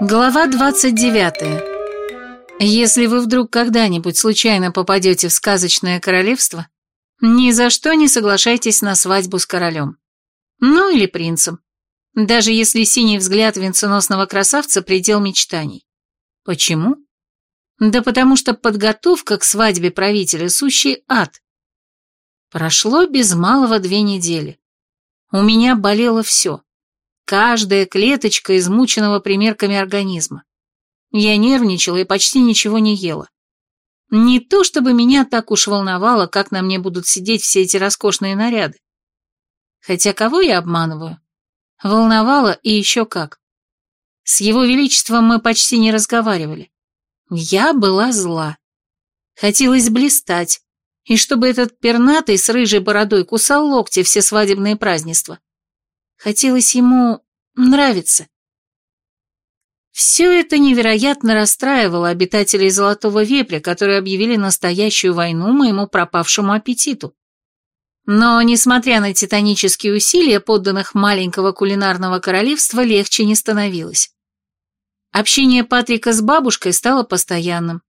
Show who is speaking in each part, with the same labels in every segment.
Speaker 1: Глава 29. Если вы вдруг когда-нибудь случайно попадете в сказочное королевство, ни за что не соглашайтесь на свадьбу с королем. Ну или принцем. Даже если синий взгляд венценосного красавца – предел мечтаний. Почему? Да потому что подготовка к свадьбе правителя – сущий ад. Прошло без малого две недели. У меня болело все. Каждая клеточка измученного примерками организма. Я нервничала и почти ничего не ела. Не то чтобы меня так уж волновало, как на мне будут сидеть все эти роскошные наряды. Хотя кого я обманываю? Волновало и еще как. С его величеством мы почти не разговаривали. Я была зла. Хотелось блистать, и чтобы этот пернатый с рыжей бородой кусал локти все свадебные празднества. Хотелось ему нравиться. Все это невероятно расстраивало обитателей Золотого Вепря, которые объявили настоящую войну моему пропавшему аппетиту. Но, несмотря на титанические усилия подданных маленького кулинарного королевства, легче не становилось. Общение Патрика с бабушкой стало постоянным.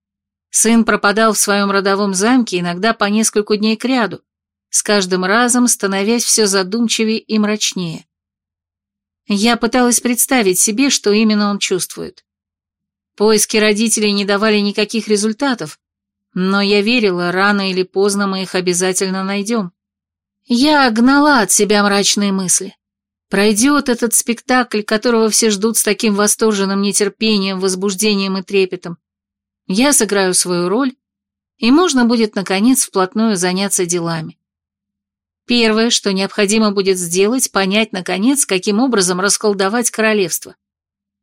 Speaker 1: Сын пропадал в своем родовом замке иногда по несколько дней кряду, с каждым разом становясь все задумчивее и мрачнее. Я пыталась представить себе, что именно он чувствует. Поиски родителей не давали никаких результатов, но я верила, рано или поздно мы их обязательно найдем. Я гнала от себя мрачные мысли. Пройдет этот спектакль, которого все ждут с таким восторженным нетерпением, возбуждением и трепетом. Я сыграю свою роль, и можно будет, наконец, вплотную заняться делами. Первое, что необходимо будет сделать, понять, наконец, каким образом расколдовать королевство.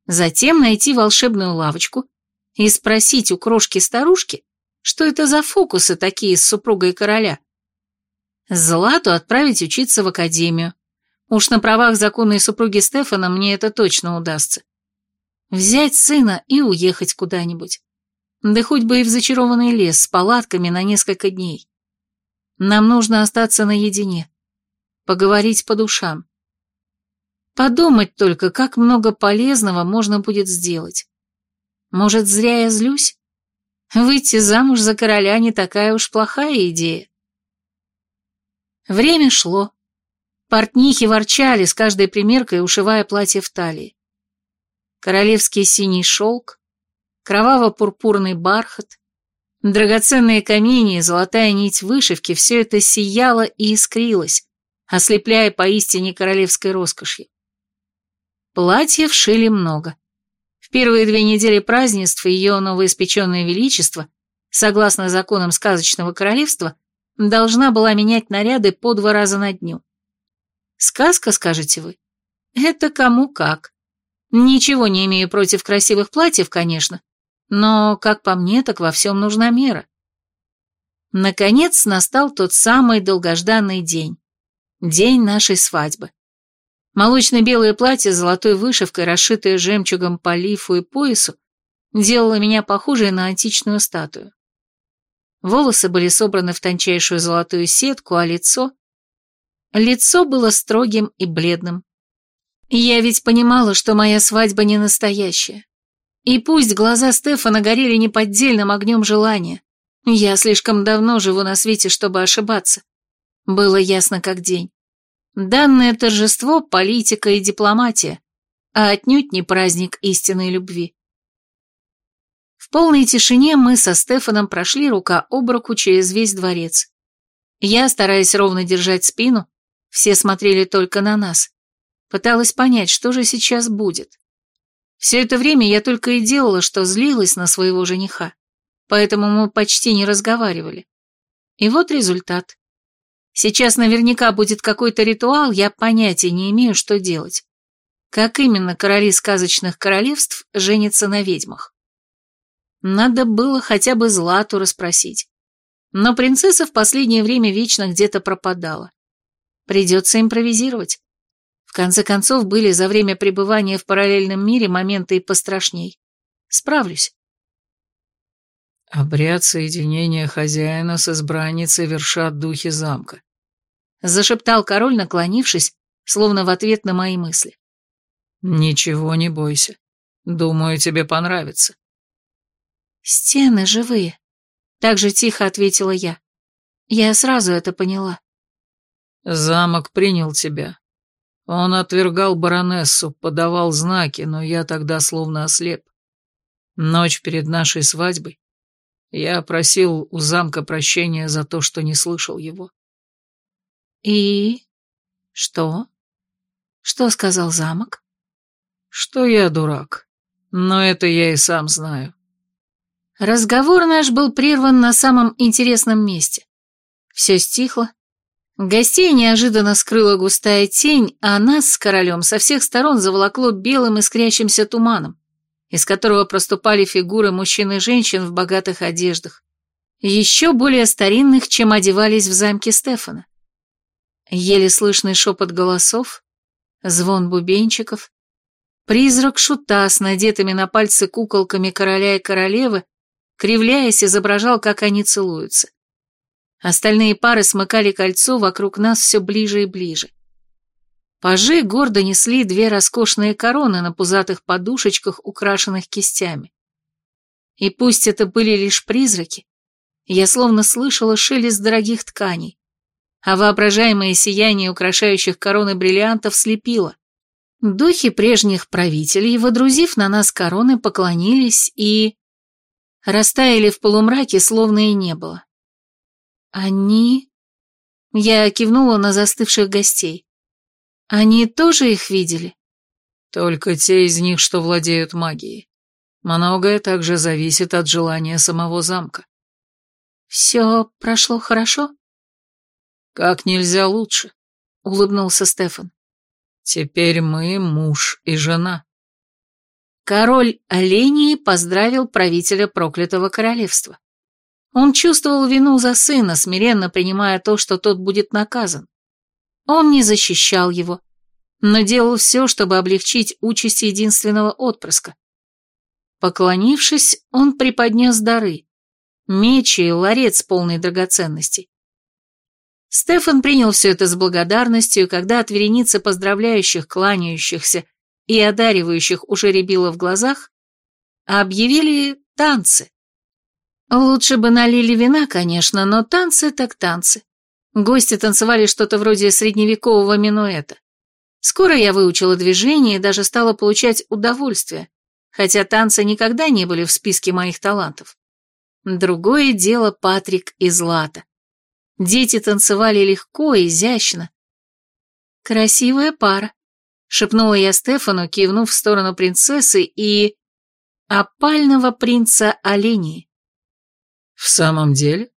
Speaker 1: Затем найти волшебную лавочку и спросить у крошки-старушки, что это за фокусы такие с супругой короля. Злату отправить учиться в академию. Уж на правах законной супруги Стефана мне это точно удастся. Взять сына и уехать куда-нибудь. Да хоть бы и в зачарованный лес с палатками на несколько дней. Нам нужно остаться наедине, поговорить по душам. Подумать только, как много полезного можно будет сделать. Может, зря я злюсь? Выйти замуж за короля не такая уж плохая идея. Время шло. Портнихи ворчали, с каждой примеркой ушивая платье в талии. Королевский синий шелк, кроваво-пурпурный бархат, Драгоценные камни, золотая нить вышивки – все это сияло и искрилось, ослепляя поистине королевской роскошью. Платьев шили много. В первые две недели празднеств ее новоиспеченное величество, согласно законам сказочного королевства, должна была менять наряды по два раза на дню. Сказка, скажете вы? Это кому как. Ничего не имею против красивых платьев, конечно, но, как по мне, так во всем нужна мера. Наконец настал тот самый долгожданный день. День нашей свадьбы. Молочно-белое платье с золотой вышивкой, расшитое жемчугом по лифу и поясу, делало меня похожей на античную статую. Волосы были собраны в тончайшую золотую сетку, а лицо... Лицо было строгим и бледным. Я ведь понимала, что моя свадьба не настоящая. И пусть глаза Стефана горели неподдельным огнем желания. Я слишком давно живу на свете, чтобы ошибаться. Было ясно как день. Данное торжество – политика и дипломатия, а отнюдь не праздник истинной любви. В полной тишине мы со Стефаном прошли рука об руку через весь дворец. Я, стараясь ровно держать спину, все смотрели только на нас. Пыталась понять, что же сейчас будет. Все это время я только и делала, что злилась на своего жениха, поэтому мы почти не разговаривали. И вот результат. Сейчас наверняка будет какой-то ритуал, я понятия не имею, что делать. Как именно короли сказочных королевств женятся на ведьмах? Надо было хотя бы Злату расспросить. Но принцесса в последнее время вечно где-то пропадала. Придется импровизировать. Конце концов, были за время пребывания в параллельном мире моменты и пострашней. Справлюсь.
Speaker 2: «Обряд соединения хозяина с избранницей вершат духи замка»,
Speaker 1: зашептал король, наклонившись, словно в ответ на мои мысли.
Speaker 2: «Ничего не бойся. Думаю, тебе понравится».
Speaker 1: «Стены живые», — так же тихо ответила я. Я сразу это поняла.
Speaker 2: «Замок принял тебя. Он отвергал баронессу, подавал знаки, но я тогда словно ослеп. Ночь перед нашей свадьбой я просил у замка прощения за то, что не слышал его.
Speaker 1: И... что? Что сказал замок?
Speaker 2: Что я дурак. Но это я и сам знаю.
Speaker 1: Разговор наш был прерван на самом интересном месте. Все стихло. Гостей неожиданно скрыла густая тень, а нас с королем со всех сторон заволокло белым искрящимся туманом из которого проступали фигуры мужчин и женщин в богатых одеждах, еще более старинных, чем одевались в замке Стефана. Еле слышный шепот голосов, звон бубенчиков, призрак шута с надетыми на пальцы куколками короля и королевы, кривляясь, изображал, как они целуются. Остальные пары смыкали кольцо вокруг нас все ближе и ближе. Пажи гордо несли две роскошные короны на пузатых подушечках, украшенных кистями. И пусть это были лишь призраки, я словно слышала шелест дорогих тканей, а воображаемое сияние украшающих короны бриллиантов слепило. Духи прежних правителей, водрузив на нас короны, поклонились и... растаяли в полумраке, словно и не было. Они... Я кивнула на застывших гостей. Они тоже их видели?
Speaker 2: Только те из них, что владеют магией. Многое также зависит от желания самого замка.
Speaker 1: Все прошло хорошо?
Speaker 2: Как нельзя лучше,
Speaker 1: улыбнулся Стефан.
Speaker 2: Теперь мы муж и жена.
Speaker 1: Король оленей поздравил правителя проклятого королевства. Он чувствовал вину за сына, смиренно принимая то, что тот будет наказан. Он не защищал его, но делал все, чтобы облегчить участь единственного отпрыска. Поклонившись, он преподнес дары — меч и ларец полной драгоценностей. Стефан принял все это с благодарностью, когда от вереницы поздравляющих, кланяющихся и одаривающих уже рябило в глазах, объявили танцы. Лучше бы налили вина, конечно, но танцы так танцы. Гости танцевали что-то вроде средневекового минуэта. Скоро я выучила движение и даже стала получать удовольствие, хотя танцы никогда не были в списке моих талантов. Другое дело Патрик и Злата. Дети танцевали легко и изящно. «Красивая пара», — шепнула я Стефану, кивнув в сторону принцессы и... опального принца оленей.
Speaker 2: «В самом деле?»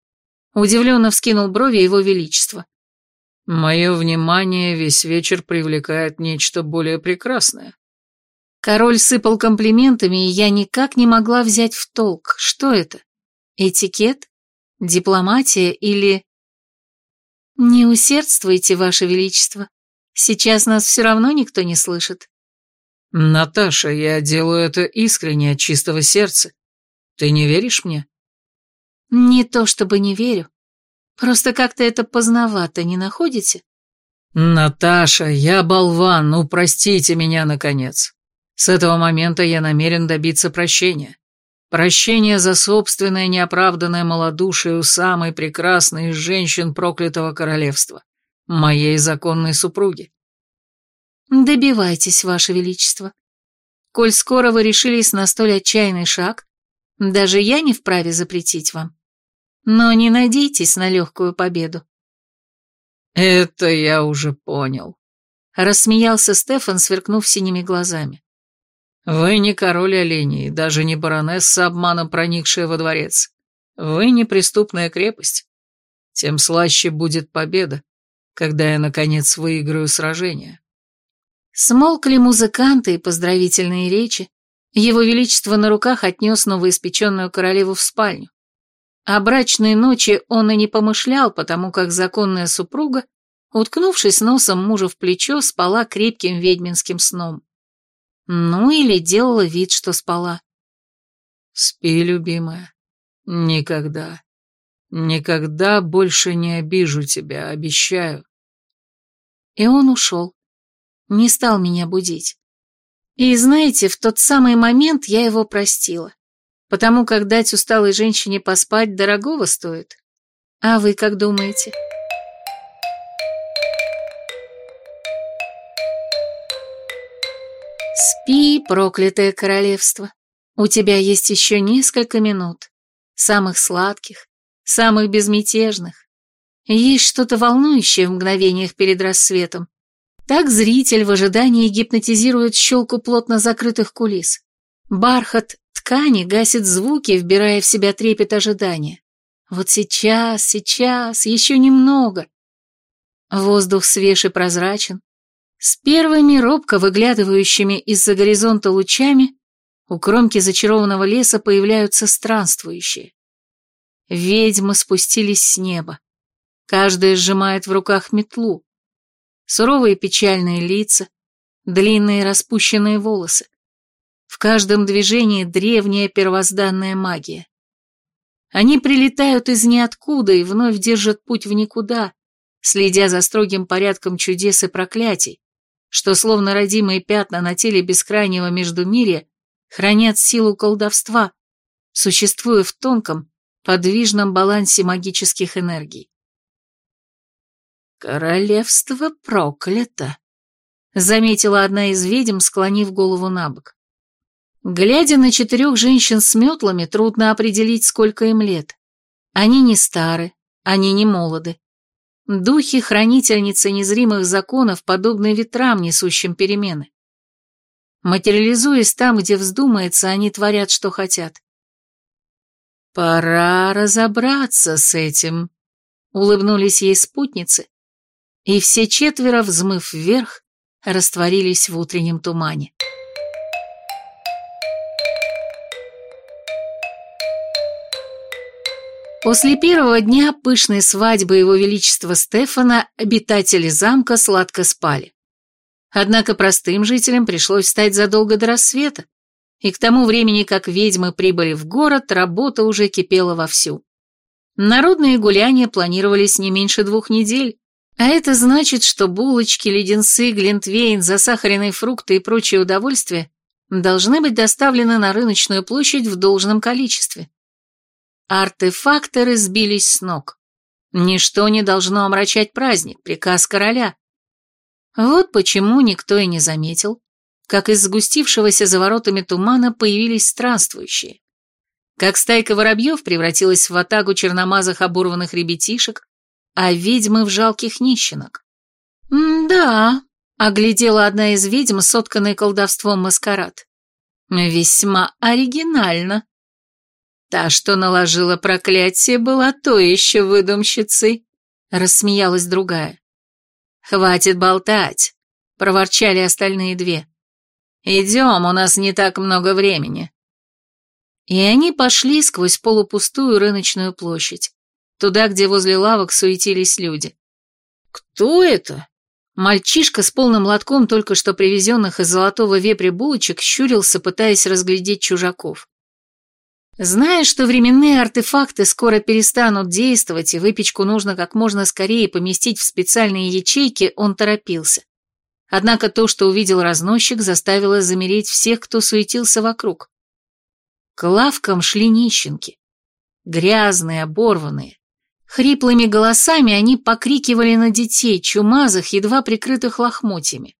Speaker 1: Удивленно вскинул брови его величество.
Speaker 2: Мое внимание весь вечер привлекает нечто более прекрасное.
Speaker 1: Король сыпал комплиментами, и я никак не могла взять в толк, что это? Этикет? Дипломатия или... Не усердствуйте, ваше величество. Сейчас нас все равно никто не слышит.
Speaker 2: Наташа, я делаю это искренне, от чистого сердца. Ты не веришь мне?
Speaker 1: Не то чтобы не верю. Просто как-то это поздновато, не находите?
Speaker 2: Наташа, я болван, ну простите меня, наконец. С этого момента я намерен добиться прощения. Прощения за собственное неоправданное малодушие у самой прекрасной из женщин проклятого королевства, моей законной супруги.
Speaker 1: Добивайтесь, Ваше Величество. Коль скоро вы решились на столь отчаянный шаг, даже я не вправе запретить вам. Но не надейтесь на легкую победу.
Speaker 2: Это я уже понял.
Speaker 1: Рассмеялся Стефан, сверкнув синими глазами.
Speaker 2: Вы не король оленей, даже не баронесса, обманом проникшая во дворец. Вы не преступная крепость. Тем слаще будет победа, когда я, наконец, выиграю сражение.
Speaker 1: Смолкли музыканты и поздравительные речи. Его Величество на руках отнес новоиспеченную королеву в спальню. О брачной ночи он и не помышлял, потому как законная супруга, уткнувшись носом мужа в плечо, спала крепким ведьминским сном. Ну или делала вид, что спала.
Speaker 2: «Спи, любимая. Никогда, никогда больше не обижу тебя, обещаю».
Speaker 1: И он ушел. Не стал меня будить. И знаете, в тот самый момент я его простила, потому как дать усталой женщине поспать дорогого стоит. А вы как думаете? Спи, проклятое королевство. У тебя есть еще несколько минут, самых сладких, самых безмятежных. Есть что-то волнующее в мгновениях перед рассветом. Так зритель в ожидании гипнотизирует щелку плотно закрытых кулис. Бархат ткани гасит звуки, вбирая в себя трепет ожидания. Вот сейчас, сейчас, еще немного. Воздух свеж и прозрачен. С первыми робко выглядывающими из-за горизонта лучами у кромки зачарованного леса появляются странствующие. Ведьмы спустились с неба. Каждая сжимает в руках метлу. Суровые печальные лица, длинные распущенные волосы. В каждом движении древняя первозданная магия. Они прилетают из ниоткуда и вновь держат путь в никуда, следя за строгим порядком чудес и проклятий, что словно родимые пятна на теле бескрайнего междумирья хранят силу колдовства, существуя в тонком, подвижном балансе магических энергий. «Королевство проклято», — заметила одна из ведьм, склонив голову на бок. Глядя на четырех женщин с метлами, трудно определить, сколько им лет. Они не стары, они не молоды. Духи-хранительницы незримых законов подобны ветрам, несущим перемены. Материализуясь там, где вздумается, они творят, что хотят. «Пора разобраться с этим», — улыбнулись ей спутницы, и все четверо, взмыв вверх, растворились в утреннем тумане. После первого дня пышной свадьбы его величества Стефана обитатели замка сладко спали. Однако простым жителям пришлось встать задолго до рассвета, и к тому времени, как ведьмы прибыли в город, работа уже кипела вовсю. Народные гуляния планировались не меньше двух недель, а это значит, что булочки, леденцы, глинтвейн, засахаренные фрукты и прочие удовольствия должны быть доставлены на рыночную площадь в должном количестве. Артефакторы сбились с ног. Ничто не должно омрачать праздник, приказ короля. Вот почему никто и не заметил, как из сгустившегося за воротами тумана появились странствующие. Как стайка воробьев превратилась в атаку черномазых оборванных ребятишек, а ведьмы в жалких нищенок. «Да», — оглядела одна из ведьм, сотканной колдовством маскарад. «Весьма оригинально. Та, что наложила проклятие, была то еще выдумщицей», — рассмеялась другая. «Хватит болтать», — проворчали остальные две. «Идем, у нас не так много времени». И они пошли сквозь полупустую рыночную площадь туда, где возле лавок суетились люди. «Кто это?» Мальчишка с полным лотком только что привезенных из золотого вепря булочек щурился, пытаясь разглядеть чужаков. Зная, что временные артефакты скоро перестанут действовать и выпечку нужно как можно скорее поместить в специальные ячейки, он торопился. Однако то, что увидел разносчик, заставило замереть всех, кто суетился вокруг. К лавкам шли нищенки. Грязные, оборванные, Хриплыми голосами они покрикивали на детей, чумазых, едва прикрытых лохмотьями.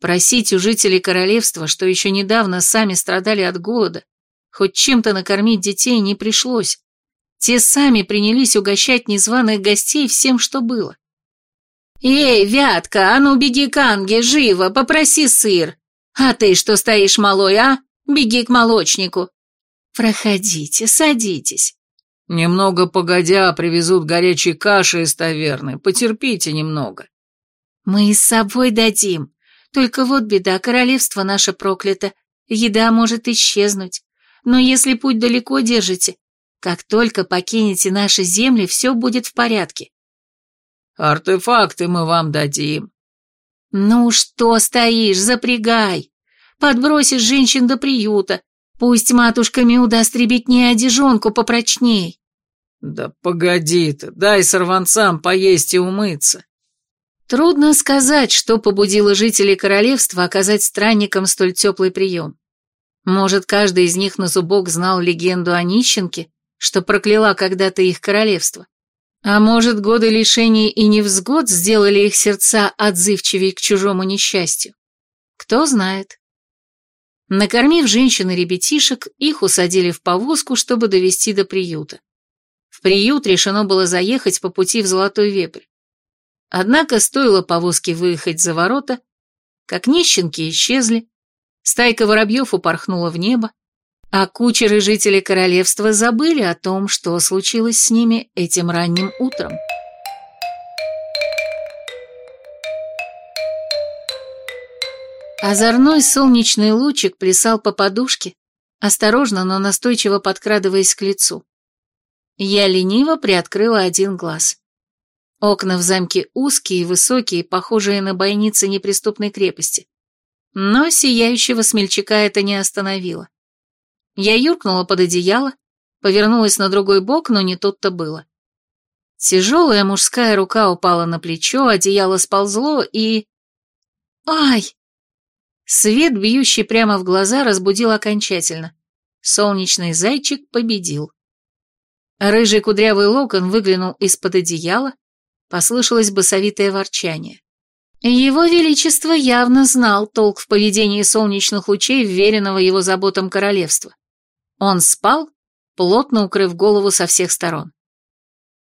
Speaker 1: Просить у жителей королевства, что еще недавно сами страдали от голода, хоть чем-то накормить детей не пришлось. Те сами принялись угощать незваных гостей всем, что было. «Эй, Вятка, а ну беги к Анге, живо, попроси сыр! А ты что стоишь, малой, а? Беги к молочнику!» «Проходите, садитесь.
Speaker 2: Немного погодя привезут горячей каши из таверны. Потерпите немного.
Speaker 1: Мы и с собой дадим. Только вот беда, королевство наше проклято. Еда может исчезнуть. Но если путь далеко держите, как только покинете наши земли, все будет в порядке.
Speaker 2: Артефакты мы вам дадим.
Speaker 1: Ну что стоишь, запрягай. Подбросишь женщин до приюта, Пусть матушка Мю даст ребятне одежонку попрочней.
Speaker 2: Да погоди ты, дай сорванцам поесть и умыться.
Speaker 1: Трудно сказать, что побудило жителей королевства оказать странникам столь теплый прием. Может, каждый из них на зубок знал легенду о нищенке, что прокляла когда-то их королевство. А может, годы лишений и невзгод сделали их сердца отзывчивее к чужому несчастью? Кто знает. Накормив женщин и ребятишек, их усадили в повозку, чтобы довести до приюта. В приют решено было заехать по пути в Золотой Вепрь. Однако стоило повозке выехать за ворота, как нищенки исчезли, стайка воробьев упорхнула в небо, а кучеры жители королевства забыли о том, что случилось с ними этим ранним утром. Озорной солнечный лучик плясал по подушке, осторожно, но настойчиво подкрадываясь к лицу. Я лениво приоткрыла один глаз. Окна в замке узкие и высокие, похожие на бойницы неприступной крепости. Но сияющего смельчака это не остановило. Я юркнула под одеяло, повернулась на другой бок, но не тут-то было. Тяжелая мужская рука упала на плечо, одеяло сползло и... Ай! Свет, бьющий прямо в глаза, разбудил окончательно. Солнечный зайчик победил. Рыжий кудрявый локон выглянул из-под одеяла, послышалось басовитое ворчание. Его Величество явно знал толк в поведении солнечных лучей, вверенного его заботам королевства. Он спал, плотно укрыв голову со всех сторон.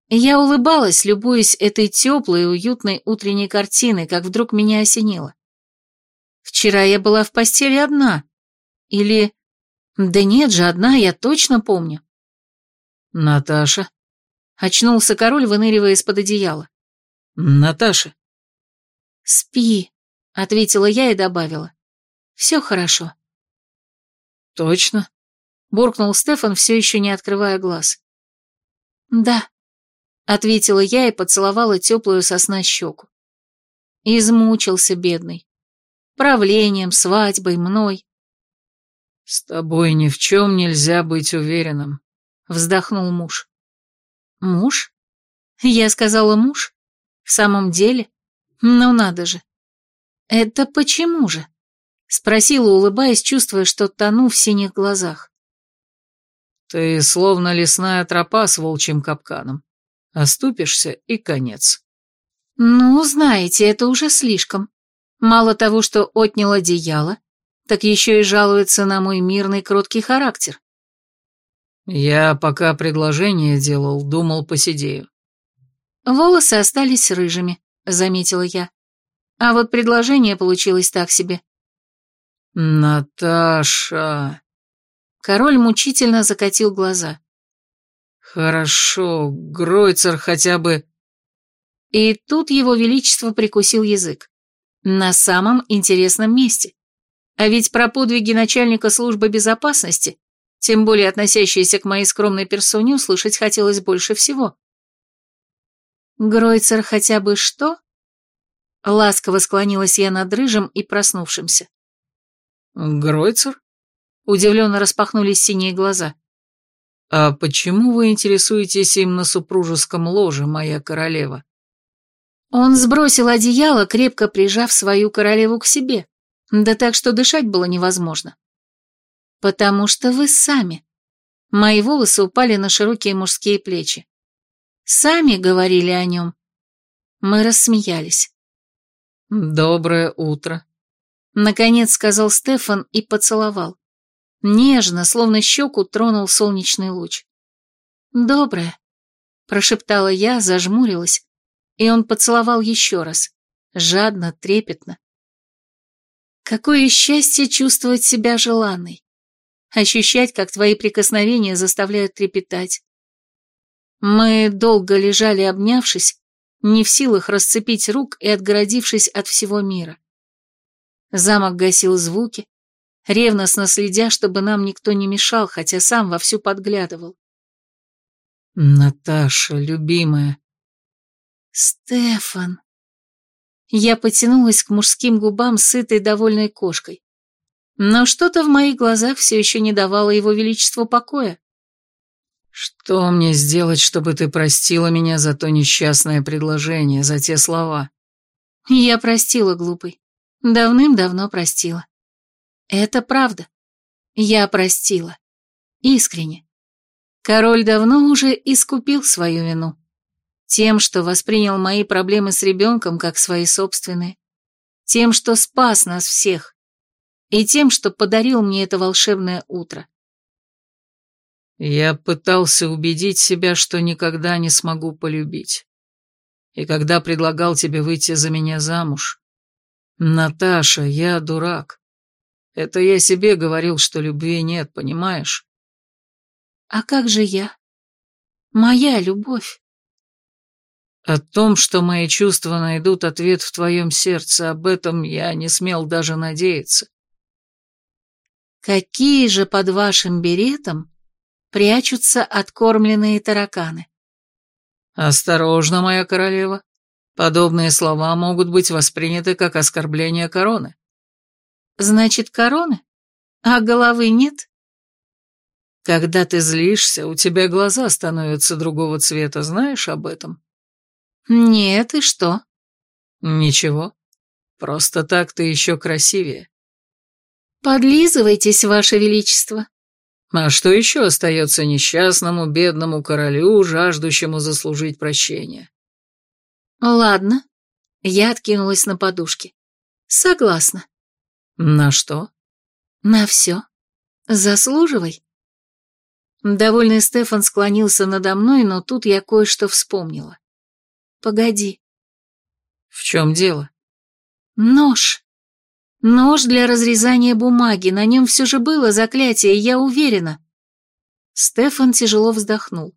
Speaker 1: Я улыбалась, любуясь этой теплой и уютной утренней картиной, как вдруг меня осенило. Вчера я была в постели одна. Или... Да нет же, одна, я точно помню.
Speaker 2: Наташа.
Speaker 1: Очнулся король, выныривая из-под одеяла.
Speaker 2: Наташа.
Speaker 1: Спи, ответила я и добавила. Все хорошо.
Speaker 2: Точно?
Speaker 1: буркнул Стефан, все еще не открывая глаз. «Да», — ответила я и поцеловала теплую сосна щеку. Измучился бедный. Правлением, свадьбой, мной.
Speaker 2: «С тобой ни в чем нельзя быть уверенным», — вздохнул муж.
Speaker 1: «Муж? Я сказала муж? В самом деле? Ну надо же. Это почему же?» — спросила, улыбаясь, чувствуя, что тону в синих глазах.
Speaker 2: Ты словно лесная тропа с волчьим капканом. Оступишься и конец.
Speaker 1: Ну, знаете, это уже слишком. Мало того, что отнял одеяло, так еще и жалуется на мой мирный кроткий характер.
Speaker 2: Я пока предложение делал, думал, посидею.
Speaker 1: Волосы остались рыжими, заметила я. А вот предложение получилось так себе.
Speaker 2: Наташа...
Speaker 1: Король мучительно закатил глаза.
Speaker 2: «Хорошо, Гройцер хотя бы...»
Speaker 1: И тут его величество прикусил язык. На самом интересном месте. А ведь про подвиги начальника службы безопасности, тем более относящиеся к моей скромной персоне, услышать хотелось больше всего. «Гройцер хотя бы что?» Ласково склонилась я над рыжим и проснувшимся.
Speaker 2: «Гройцер?»
Speaker 1: Удивленно распахнулись синие глаза.
Speaker 2: «А почему вы интересуетесь им на супружеском ложе, моя королева?»
Speaker 1: Он сбросил одеяло, крепко прижав свою королеву к себе, да так, что дышать было невозможно. «Потому что вы сами». Мои волосы упали на широкие мужские плечи. «Сами говорили о нем». Мы рассмеялись.
Speaker 2: «Доброе утро», —
Speaker 1: наконец сказал Стефан и поцеловал. Нежно, словно щеку, тронул солнечный луч. «Доброе», — прошептала я, зажмурилась, и он поцеловал еще раз, жадно, трепетно. Какое счастье чувствовать себя желанной, ощущать, как твои прикосновения заставляют трепетать. Мы долго лежали, обнявшись, не в силах расцепить рук и отгородившись от всего мира. Замок гасил звуки, ревностно следя, чтобы нам никто не мешал, хотя сам вовсю подглядывал.
Speaker 2: «Наташа, любимая».
Speaker 1: «Стефан». Я потянулась к мужским губам сытой довольной кошкой. Но что-то в моих глазах все еще не давало его величеству покоя.
Speaker 2: «Что мне сделать, чтобы ты простила меня за то несчастное предложение, за те слова?»
Speaker 1: Я простила, глупый. Давным-давно простила. Это правда. Я простила. Искренне. Король давно уже искупил свою вину. Тем, что воспринял мои проблемы с ребенком как свои собственные. Тем, что спас нас всех. И тем, что подарил мне это волшебное утро.
Speaker 2: Я пытался убедить себя, что никогда не смогу полюбить. И когда предлагал тебе выйти за меня замуж... Наташа, я дурак. Это я себе говорил, что любви нет, понимаешь?
Speaker 1: А как же я? Моя любовь.
Speaker 2: О том, что мои чувства найдут ответ в твоем сердце, об этом я не смел даже надеяться.
Speaker 1: Какие же под вашим беретом прячутся откормленные тараканы.
Speaker 2: «Осторожно, моя королева. Подобные слова могут быть восприняты как оскорбление короны».
Speaker 1: «Значит, короны? А головы нет?»
Speaker 2: «Когда ты злишься, у тебя глаза становятся другого цвета, знаешь об этом?»
Speaker 1: «Нет, и что?»
Speaker 2: «Ничего. Просто так ты еще красивее».
Speaker 1: «Подлизывайтесь, ваше величество»,
Speaker 2: а что еще остается несчастному, бедному королю, жаждущему заслужить прощения?
Speaker 1: Ладно. Я откинулась на подушке. Согласна.
Speaker 2: На что?
Speaker 1: На все. Заслуживай. Довольный Стефан склонился надо мной, но тут я кое-что вспомнила. Погоди.
Speaker 2: В чем дело?
Speaker 1: Нож. Нож для разрезания бумаги, на нем все же было заклятие, я уверена. Стефан тяжело вздохнул.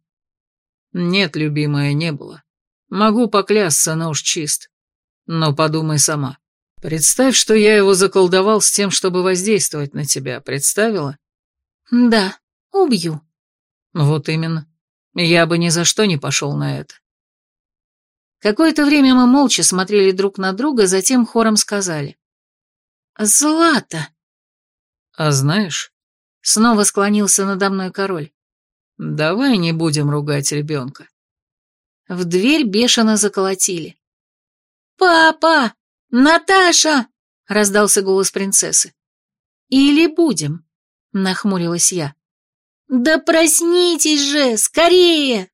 Speaker 2: Нет, любимая, не было. Могу поклясться, нож чист. Но подумай сама. Представь, что я его заколдовал с тем, чтобы воздействовать на тебя, представила?
Speaker 1: Да, убью.
Speaker 2: Вот именно. Я бы ни за что не пошел на это.
Speaker 1: Какое-то время мы молча смотрели друг на друга, затем хором сказали. «Злата!»
Speaker 2: «А знаешь...»
Speaker 1: — снова склонился надо мной король.
Speaker 2: «Давай не будем ругать ребенка».
Speaker 1: В дверь бешено заколотили. «Папа! Наташа!» — раздался голос принцессы. «Или будем?» — нахмурилась я. «Да проснитесь же! Скорее!»